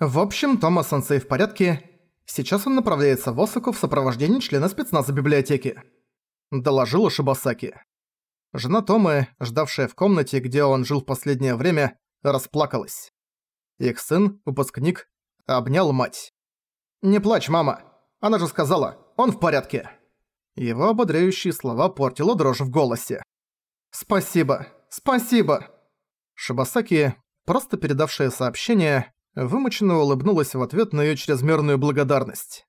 В общем, Тома-сенсей в порядке. Сейчас он направляется в Осаку в сопровождении члена спецназа библиотеки. Доложила Шибасаки. Жена Томы, ждавшая в комнате, где он жил в последнее время, расплакалась. Их сын, выпускник, обнял мать. «Не плачь, мама. Она же сказала, он в порядке». Его ободряющие слова портило дрожь в голосе. «Спасибо, спасибо!» Шибасаки, просто передавшая сообщение, вымученно улыбнулась в ответ на её чрезмерную благодарность.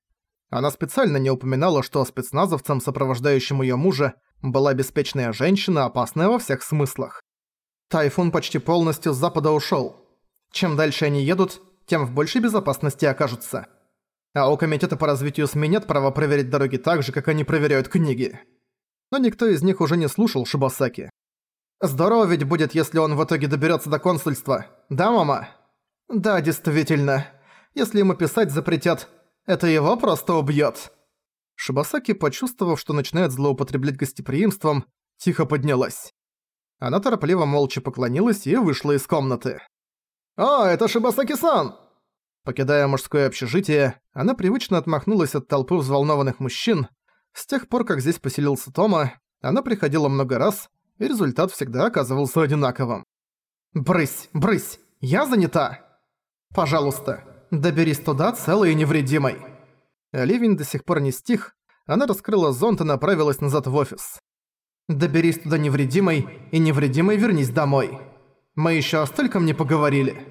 Она специально не упоминала, что спецназовцем, сопровождающим её мужа, была беспечная женщина, опасная во всех смыслах. Тайфун почти полностью с запада ушёл. Чем дальше они едут, тем в большей безопасности окажутся. А у комитета по развитию СМИ нет права проверить дороги так же, как они проверяют книги. Но никто из них уже не слушал Шибасаки. Здорово ведь будет, если он в итоге доберется до консульства. Да, мама? Да, действительно. Если ему писать запретят, это его просто убьет. Шибасаки, почувствовав, что начинает злоупотреблять гостеприимством, тихо поднялась. Она торопливо молча поклонилась и вышла из комнаты. «О, это Шибасаки-сан!» Покидая мужское общежитие, она привычно отмахнулась от толпы взволнованных мужчин. С тех пор, как здесь поселился Тома, она приходила много раз, и результат всегда оказывался одинаковым. «Брысь, брысь, я занята!» «Пожалуйста, доберись туда целой и невредимой!» Ливень до сих пор не стих, она раскрыла зонт и направилась назад в офис. «Доберись туда невредимой, и невредимой вернись домой. Мы ещё о стольком не поговорили».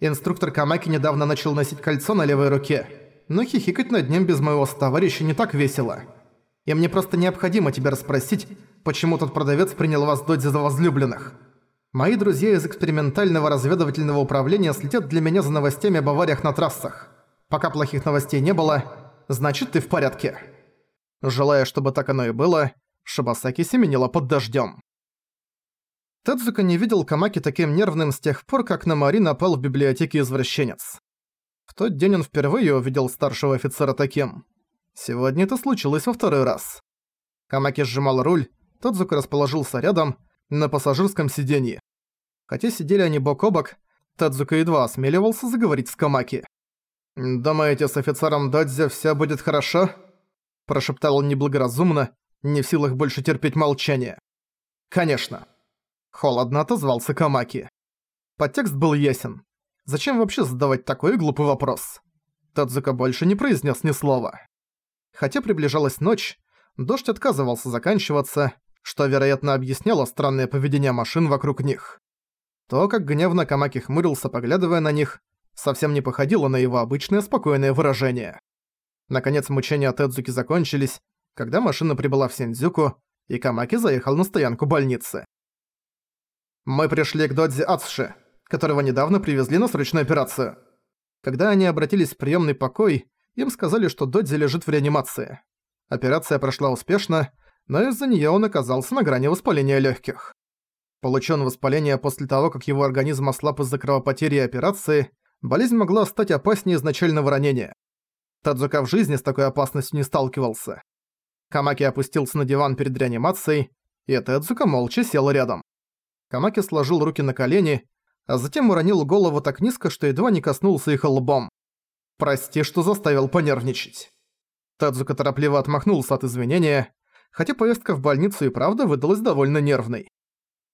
Инструктор Камаки недавно начал носить кольцо на левой руке, но хихикать над ним без моего товарища не так весело. И мне просто необходимо тебя расспросить, почему тот продавец принял вас дочь за возлюбленных. Мои друзья из экспериментального разведывательного управления следят для меня за новостями об авариях на трассах. Пока плохих новостей не было, значит ты в порядке. Желая, чтобы так оно и было, Шибасаки семенила под дождём. Тедзука не видел Камаки таким нервным с тех пор, как на Мари напал в библиотеке извращенец. В тот день он впервые увидел старшего офицера таким. Сегодня это случилось во второй раз. Камаки сжимал руль, Тедзука расположился рядом, на пассажирском сиденье. Хотя сидели они бок о бок, Тедзука едва осмеливался заговорить с Камаки. «Думаете, с офицером Додзи всё будет хорошо?» Прошептал он неблагоразумно, не в силах больше терпеть молчание. «Конечно». Холодно отозвался Камаки. Подтекст был ясен. Зачем вообще задавать такой глупый вопрос? Тадзука больше не произнес ни слова. Хотя приближалась ночь, дождь отказывался заканчиваться, что, вероятно, объясняло странное поведение машин вокруг них. То, как гневно Камаки хмурился, поглядывая на них, совсем не походило на его обычное спокойное выражение. Наконец мучения Тедзуки закончились, когда машина прибыла в Синдзюку, и Камаки заехал на стоянку больницы. Мы пришли к Додзи Ацуши, которого недавно привезли на срочную операцию. Когда они обратились в приемный покой, им сказали, что Додзи лежит в реанимации. Операция прошла успешно, но из-за нее он оказался на грани воспаления легких. Получен воспаление после того, как его организм ослаб из-за кровопотери и операции, болезнь могла стать опаснее изначального ранения. Тадзука в жизни с такой опасностью не сталкивался. Камаки опустился на диван перед реанимацией, и Тадзука молча сел рядом. Камаки сложил руки на колени, а затем уронил голову так низко, что едва не коснулся их лбом. «Прости, что заставил понервничать». Тадзука торопливо отмахнулся от извинения, хотя поездка в больницу и правда выдалась довольно нервной.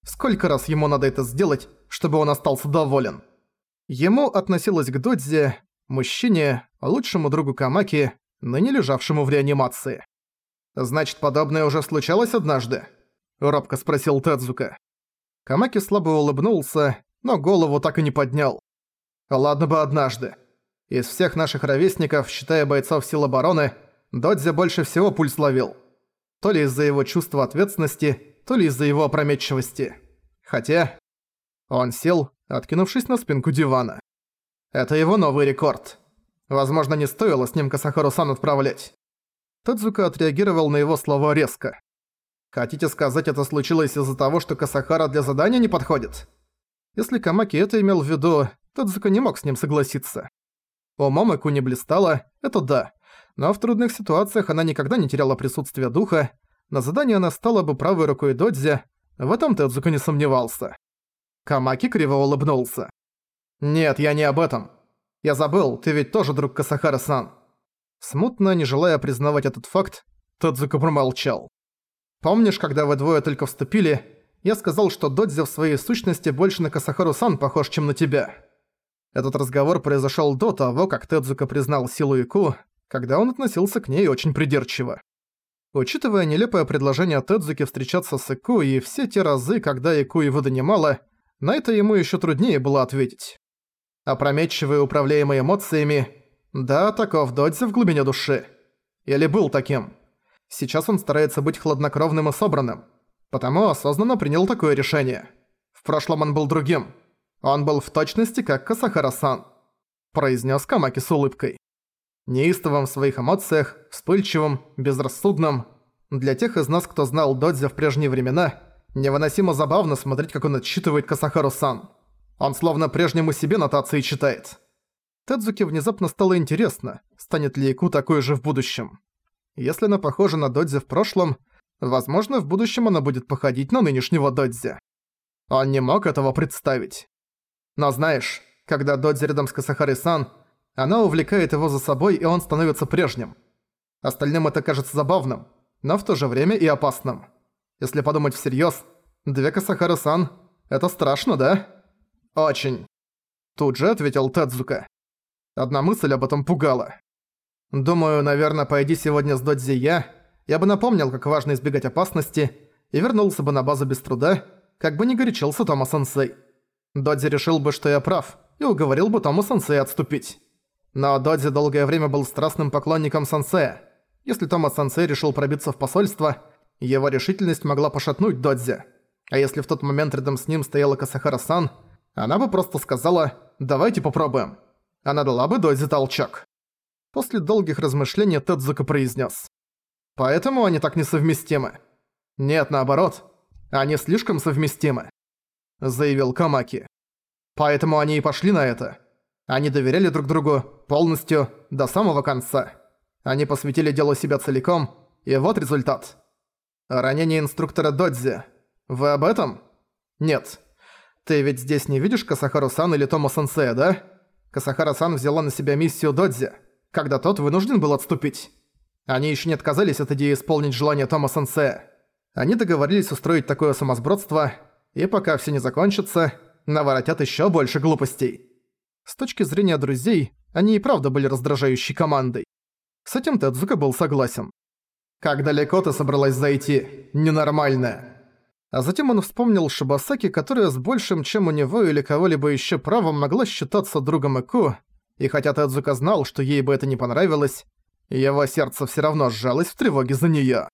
Сколько раз ему надо это сделать, чтобы он остался доволен? Ему относилось к Додзе, мужчине, лучшему другу Камаки, ныне лежавшему в реанимации. «Значит, подобное уже случалось однажды?» – робко спросил Тадзука. Камаки слабо улыбнулся, но голову так и не поднял. Ладно бы однажды. Из всех наших ровесников, считая бойцов сил обороны, Додзи больше всего пульс ловил. То ли из-за его чувства ответственности, то ли из-за его опрометчивости. Хотя... Он сел, откинувшись на спинку дивана. Это его новый рекорд. Возможно, не стоило с ним Касахару-сан отправлять. Тадзука отреагировал на его слова резко. Хотите сказать, это случилось из-за того, что Касахара для задания не подходит? Если Камаки это имел в виду, Тадзука не мог с ним согласиться. Умом Эку не блистала, это да. Но в трудных ситуациях она никогда не теряла присутствие духа. На задание она стала бы правой рукой Додзи, в этом Тадзука не сомневался. Камаки криво улыбнулся. «Нет, я не об этом. Я забыл, ты ведь тоже друг Касахара-сан». Смутно, не желая признавать этот факт, Тадзука промолчал. «Помнишь, когда вы двое только вступили, я сказал, что Додзи в своей сущности больше на Касахару-сан похож, чем на тебя?» Этот разговор произошел до того, как Тедзука признал силу Ику, когда он относился к ней очень придирчиво. Учитывая нелепое предложение Тедзуки встречаться с Ику и все те разы, когда Ику его донимала, на это ему еще труднее было ответить. Опрометчивые, управляемые эмоциями да, таков Додзи в глубине души. Или был таким. Сейчас он старается быть хладнокровным и собранным. Потому осознанно принял такое решение. В прошлом он был другим. Он был в точности как Касахара-сан. Произнес Камаки с улыбкой. Неистовым в своих эмоциях, вспыльчивым, безрассудным. Для тех из нас, кто знал Додзи в прежние времена, невыносимо забавно смотреть, как он отсчитывает Касахару-сан. Он словно прежнему себе нотации читает. Тедзуке внезапно стало интересно, станет ли Ику такой же в будущем. Если она похожа на Додзи в прошлом, возможно, в будущем она будет походить на нынешнего Додзи. Он не мог этого представить. Но знаешь, когда Додзи рядом с Касахари-сан, она увлекает его за собой, и он становится прежним. Остальным это кажется забавным, но в то же время и опасным. Если подумать всерьёз, две Касахары-сан – это страшно, да? Очень. Тут же ответил Тедзука. Одна мысль об этом пугала. Думаю, наверное, пойди сегодня с Додзи я, я бы напомнил, как важно избегать опасности, и вернулся бы на базу без труда, как бы не горячился Тома-сенсей. Додзи решил бы, что я прав, и уговорил бы Тома-сенсей отступить. Но Додзи долгое время был страстным поклонником сенсея. Если Тома-сенсей решил пробиться в посольство, его решительность могла пошатнуть Додзи. А если в тот момент рядом с ним стояла Касахара-сан, она бы просто сказала «давайте попробуем» она дала бы Додзи толчок. После долгих размышлений Тедзука произнес. Поэтому они так несовместимы. Нет, наоборот, они слишком совместимы, заявил Камаки. Поэтому они и пошли на это. Они доверяли друг другу полностью до самого конца. Они посвятили делу себя целиком, и вот результат. Ранение инструктора Додзи. Вы об этом? Нет. Ты ведь здесь не видишь Касахару-сан или Томо-сенсея, да? Касахара-сан взяла на себя миссию Додзи, когда тот вынужден был отступить. Они еще не отказались от идеи исполнить желание Тома Сенсея. Они договорились устроить такое самосбродство, и пока все не закончится, наворотят еще больше глупостей. С точки зрения друзей, они и правда были раздражающей командой. С этим Тедзука был согласен. «Как далеко ты собралась зайти? Ненормальная!» А затем он вспомнил Шибасаки, которая с большим, чем у него или кого-либо еще правом могла считаться другом Эку, и хотя Тедзука знал, что ей бы это не понравилось, его сердце все равно сжалось в тревоге за неё.